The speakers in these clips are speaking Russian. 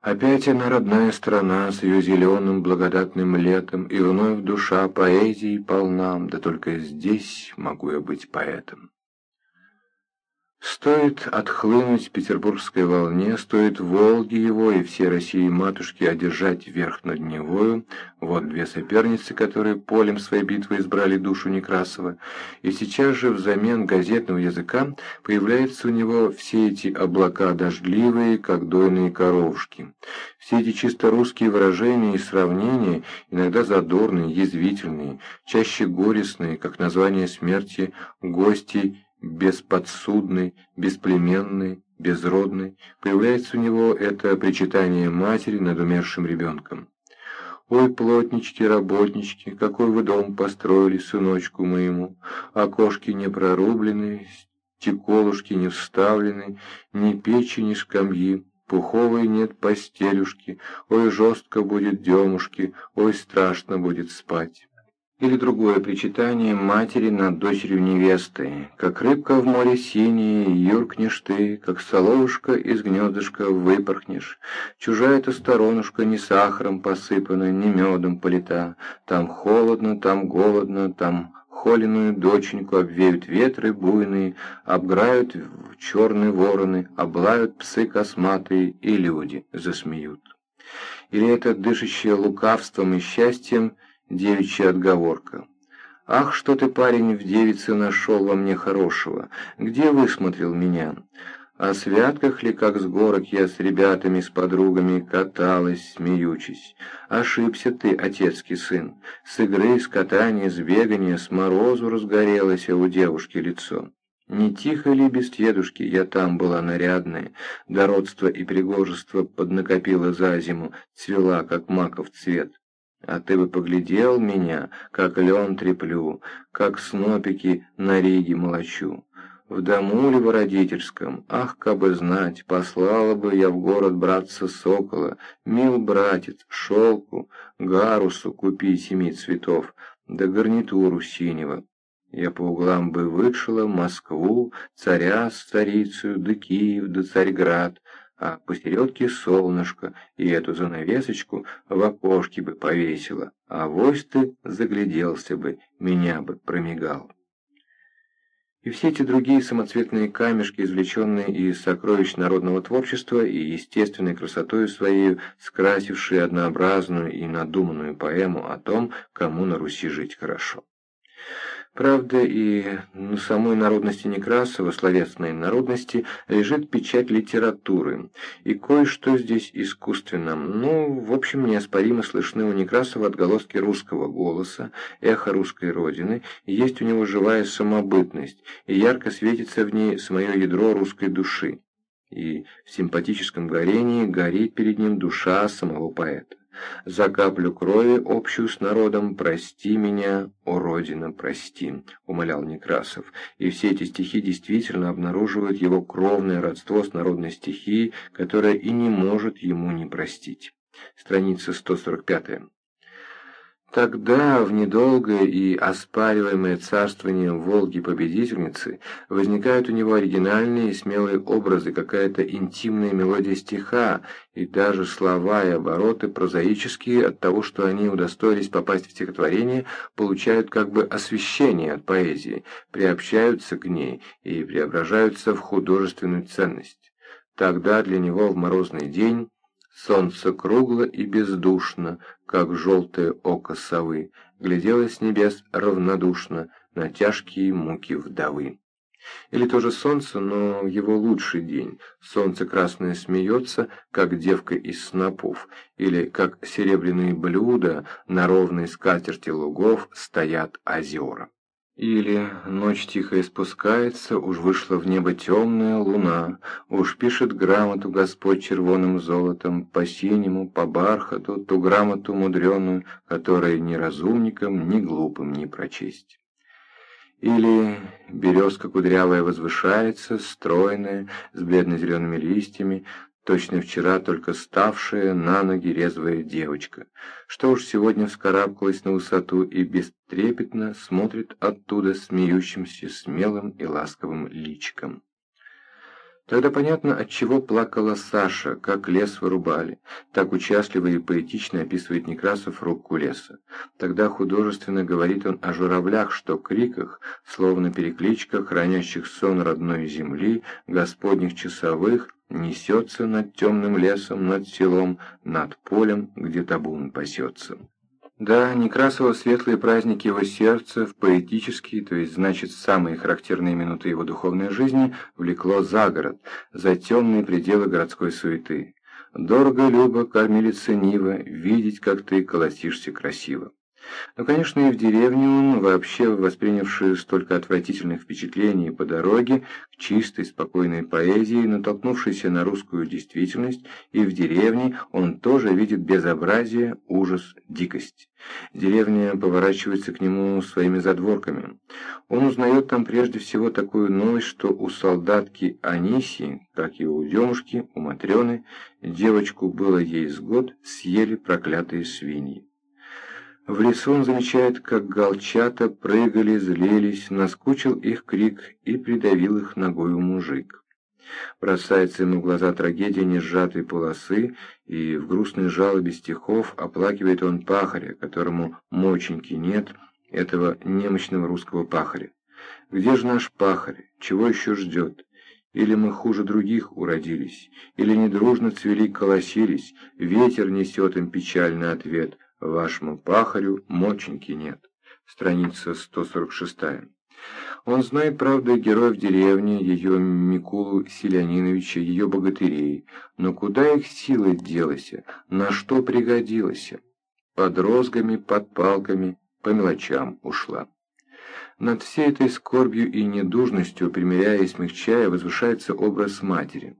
Опять она родная страна с ее зеленым благодатным летом, и вновь душа поэзии полна, да только здесь могу я быть поэтом. Стоит отхлынуть петербургской волне, стоит Волге его и всей России матушки одержать верх над Невою, вот две соперницы, которые полем своей битвы избрали душу Некрасова, и сейчас же взамен газетного языка появляются у него все эти облака дождливые, как дойные коровушки. Все эти чисто русские выражения и сравнения, иногда задорные, язвительные, чаще горестные, как название смерти, гостей бесподсудный, бесплеменный, безродный, появляется у него это причитание матери над умершим ребенком. «Ой, плотнички, работнички, какой вы дом построили, сыночку моему, окошки не прорублены, стеколушки не вставлены, ни печи, ни скамьи, пуховой нет постелюшки, ой, жестко будет демушки, ой, страшно будет спать». Или другое причитание матери над дочерью невесты. Как рыбка в море синее, юркнешь ты, как соловушка из гнездышка выпорхнешь. Чужая-то сторонушка не сахаром посыпана, не медом полита. Там холодно, там голодно, там холеную доченьку обвеют ветры буйные, обграют черные вороны, облают псы косматые, и люди засмеют. Или это дышащее лукавством и счастьем – девичья отговорка. «Ах, что ты, парень, в девице нашел во мне хорошего! Где высмотрел меня? О святках ли, как с горок, я с ребятами, с подругами каталась, смеючись? Ошибся ты, отецкий сын. С игры, с катания, с бегания, с морозу разгорелось у девушки лицо». Не тихо ли без дедушки я там была нарядная, дородство и пригожество поднакопила за зиму, цвела, как маков цвет. А ты бы поглядел меня, как лен треплю, как снопики на риге молочу. В дому ли в родительском, ах, кабы знать, послала бы я в город братца сокола, мил братец, шелку, гарусу купи семи цветов, да гарнитуру синего. Я по углам бы вышла Москву, царя с царицею, да Киев, да Царьград, а посередке солнышко, и эту занавесочку в окошке бы повесила, а вось ты загляделся бы, меня бы промигал. И все эти другие самоцветные камешки, извлеченные из сокровищ народного творчества и естественной красотой своей, скрасившие однообразную и надуманную поэму о том, кому на Руси жить хорошо. Правда, и на самой народности Некрасова, словесной народности, лежит печать литературы, и кое-что здесь искусственно. Ну, в общем, неоспоримо слышны у Некрасова отголоски русского голоса, эхо русской родины, и есть у него живая самобытность, и ярко светится в ней самое ядро русской души. И в симпатическом горении горит перед ним душа самого поэта. За каплю крови, общую с народом, прости меня, о Родина, прости, умолял Некрасов. И все эти стихи действительно обнаруживают его кровное родство с народной стихией, которая и не может ему не простить. Страница 145. Тогда, в недолгое и оспариваемое царствованием Волги-победительницы, возникают у него оригинальные и смелые образы, какая-то интимная мелодия стиха, и даже слова и обороты прозаические от того, что они удостоились попасть в стихотворение, получают как бы освещение от поэзии, приобщаются к ней и преображаются в художественную ценность. Тогда для него в морозный день Солнце кругло и бездушно, как желтое око совы, глядело с небес равнодушно на тяжкие муки вдовы. Или тоже солнце, но его лучший день. Солнце красное смеется, как девка из снопов, или как серебряные блюда на ровной скатерти лугов стоят озера. Или ночь тихо испускается, уж вышла в небо темная луна, уж пишет грамоту Господь червоным золотом, по синему, по бархату, ту грамоту мудреную, которая ни разумникам, ни глупым не прочесть. Или березка кудрявая возвышается, стройная, с бледно-зелеными листьями, точно вчера только ставшая на ноги резвая девочка, что уж сегодня вскарабкалась на высоту и бестрепетно смотрит оттуда смеющимся смелым и ласковым личиком. Тогда понятно, от чего плакала Саша, как лес вырубали. Так участливо и поэтично описывает Некрасов рубку леса. Тогда художественно говорит он о журавлях, что криках, словно перекличках, хранящих сон родной земли, господних часовых, несется над темным лесом, над селом, над полем, где табун пасется. Да, Некрасова светлые праздники его сердца в поэтические, то есть, значит, самые характерные минуты его духовной жизни, влекло за город, за темные пределы городской суеты. Дорого, любо, кормилица Нива, видеть, как ты колосишься красиво. Но, конечно, и в деревне он, вообще воспринявший столько отвратительных впечатлений по дороге, к чистой, спокойной поэзии, натолкнувшийся на русскую действительность, и в деревне он тоже видит безобразие, ужас, дикость. Деревня поворачивается к нему своими задворками. Он узнает там прежде всего такую новость, что у солдатки Анисии, как и у демушки, у Матрены, девочку было ей с год, съели проклятые свиньи. В лесу он замечает, как галчата прыгали, злились, наскучил их крик и придавил их ногою мужик. Бросается ему в глаза трагедия несжатой полосы, и в грустной жалобе стихов оплакивает он пахаря, которому моченьки нет, этого немощного русского пахаря. Где же наш пахарь? Чего еще ждет? Или мы хуже других уродились, или недружно цвели колосились, ветер несет им печальный ответ — Вашему пахарю моченьки нет. Страница 146. Он знает, правда, героев деревни, ее Микулу Селяниновича, ее богатырей, но куда их сила делась, на что пригодилась? Под розгами, под палками, по мелочам ушла. Над всей этой скорбью и недужностью, примиряя и смягчая, возвышается образ матери.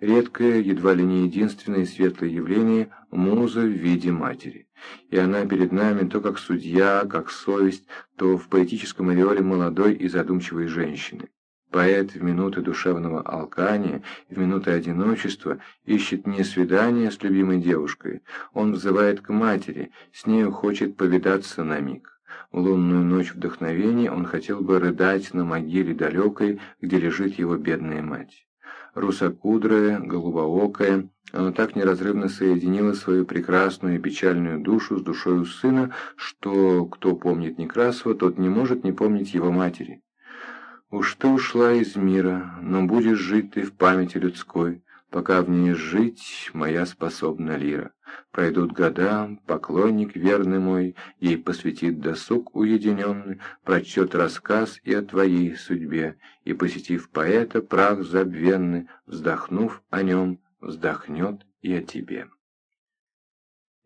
Редкое, едва ли не единственное светлое явление – муза в виде матери. И она перед нами то как судья, как совесть, то в поэтическом ореоле молодой и задумчивой женщины. Поэт в минуты душевного алкания, в минуты одиночества ищет не свидание с любимой девушкой, он взывает к матери, с нею хочет повидаться на миг. В лунную ночь вдохновения он хотел бы рыдать на могиле далекой, где лежит его бедная мать. Русокудрая, голубоокая, она так неразрывно соединила свою прекрасную и печальную душу с душою сына, что, кто помнит Некрасова, тот не может не помнить его матери. «Уж ты ушла из мира, но будешь жить ты в памяти людской, пока в ней жить моя способна лира. Пройдут года, поклонник верный мой, ей посвятит досуг уединенный, прочтет рассказ и о твоей судьбе, и, посетив поэта, прах забвенный, вздохнув о нем, вздохнет и о тебе.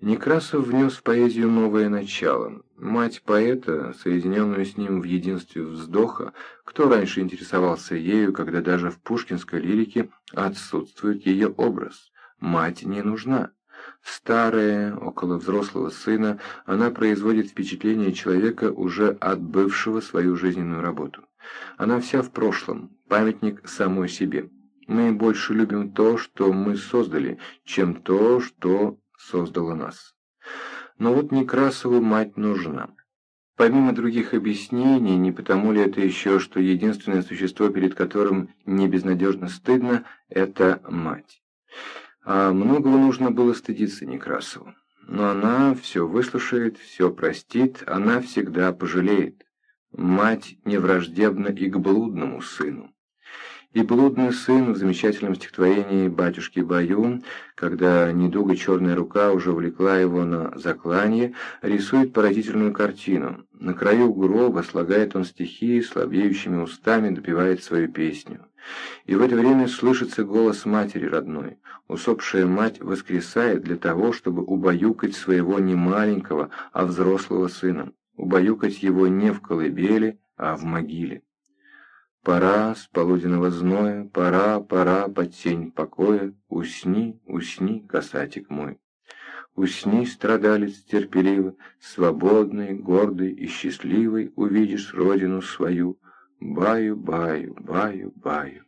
Некрасов внес в поэзию новое начало. Мать поэта, соединенную с ним в единстве вздоха, кто раньше интересовался ею, когда даже в пушкинской лирике отсутствует ее образ? Мать не нужна. Старая, около взрослого сына, она производит впечатление человека, уже отбывшего свою жизненную работу. Она вся в прошлом, памятник самой себе. Мы больше любим то, что мы создали, чем то, что создало нас. Но вот Некрасову мать нужна. Помимо других объяснений, не потому ли это еще, что единственное существо, перед которым не безнадежно стыдно, это мать. А многого нужно было стыдиться Некрасову. Но она все выслушает, все простит, она всегда пожалеет. Мать невраждебна и к блудному сыну. И блудный сын в замечательном стихотворении «Батюшки Баю», когда недуга черная рука уже влекла его на закланье, рисует поразительную картину. На краю гроба слагает он стихи, слабеющими устами допевает свою песню. И в это время слышится голос матери родной. Усопшая мать воскресает для того, чтобы убаюкать своего не маленького, а взрослого сына. Убаюкать его не в колыбели, а в могиле. Пора с полуденного зноя, пора, пора под тень покоя, Усни, усни, касатик мой. Усни, страдалец терпеливо, свободный, гордый и счастливый Увидишь родину свою, баю, баю, баю, баю.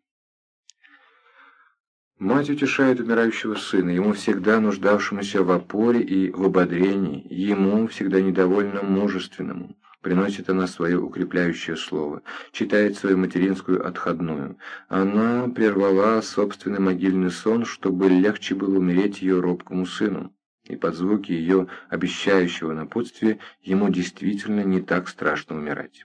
Мать утешает умирающего сына, ему всегда нуждавшемуся в опоре и в ободрении, ему всегда недовольно мужественному. Приносит она свое укрепляющее слово, читает свою материнскую отходную. Она прервала собственный могильный сон, чтобы легче было умереть ее робкому сыну. И под звуки ее обещающего напутствия ему действительно не так страшно умирать.